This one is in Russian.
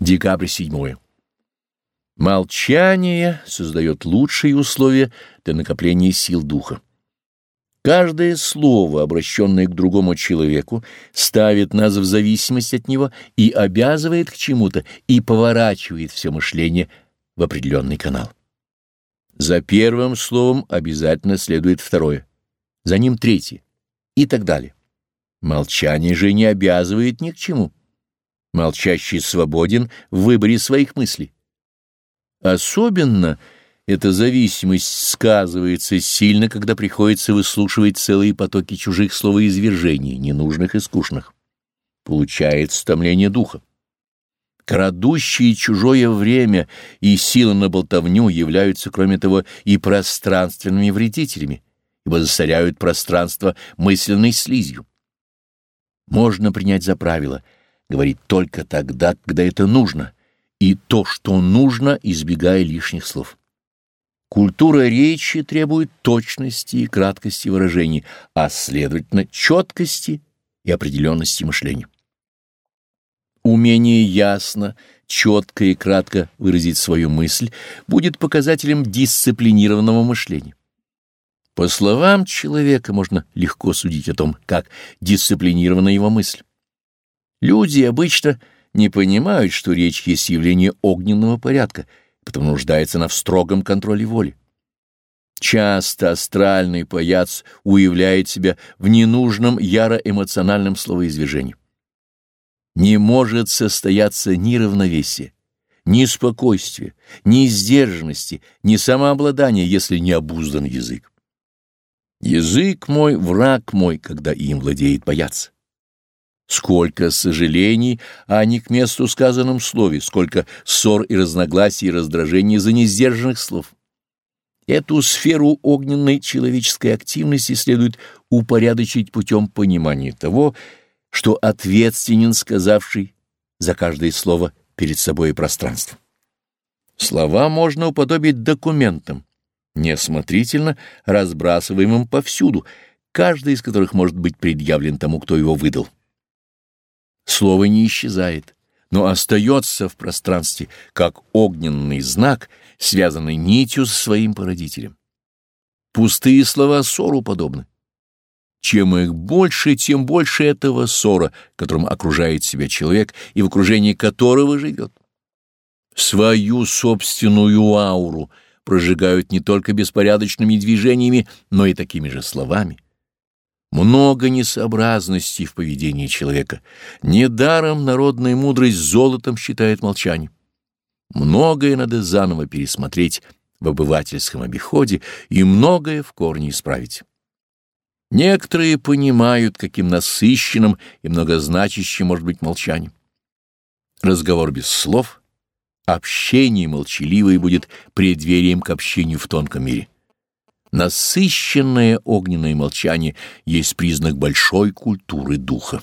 Декабрь 7. Молчание создает лучшие условия для накопления сил духа. Каждое слово, обращенное к другому человеку, ставит нас в зависимость от него и обязывает к чему-то, и поворачивает все мышление в определенный канал. За первым словом обязательно следует второе, за ним третье и так далее. Молчание же не обязывает ни к чему. Молчащий свободен в выборе своих мыслей. Особенно эта зависимость сказывается сильно, когда приходится выслушивать целые потоки чужих словоизвержений, ненужных и скучных. Получается томление духа. Крадущие чужое время и силы на болтовню являются, кроме того, и пространственными вредителями, ибо засоряют пространство мысленной слизью. Можно принять за правило — говорить только тогда, когда это нужно, и то, что нужно, избегая лишних слов. Культура речи требует точности и краткости выражений, а, следовательно, четкости и определенности мышления. Умение ясно, четко и кратко выразить свою мысль будет показателем дисциплинированного мышления. По словам человека можно легко судить о том, как дисциплинирована его мысль. Люди обычно не понимают, что речь есть явление огненного порядка, потому нуждается она в строгом контроле воли. Часто астральный паяц уявляет себя в ненужном яро-эмоциональном словоизвержении. Не может состояться ни равновесие, ни спокойствие, ни сдержанности, ни самообладания, если не обуздан язык. Язык мой — враг мой, когда им владеет паяц. Сколько сожалений, а не к месту сказанном слове, сколько ссор и разногласий и раздражений за несдержанных слов. Эту сферу огненной человеческой активности следует упорядочить путем понимания того, что ответственен сказавший за каждое слово перед собой и пространством. Слова можно уподобить документам, неосмотрительно разбрасываемым повсюду, каждый из которых может быть предъявлен тому, кто его выдал. Слово не исчезает, но остается в пространстве, как огненный знак, связанный нитью со своим породителем. Пустые слова ссору подобны. Чем их больше, тем больше этого ссора, которым окружает себя человек и в окружении которого живет. Свою собственную ауру прожигают не только беспорядочными движениями, но и такими же словами. Много несообразностей в поведении человека. Недаром народная мудрость золотом считает молчание. Многое надо заново пересмотреть в обывательском обиходе и многое в корне исправить. Некоторые понимают, каким насыщенным и многозначащим может быть молчание. Разговор без слов, общение молчаливое будет преддверием к общению в тонком мире. Насыщенное огненное молчание есть признак большой культуры духа.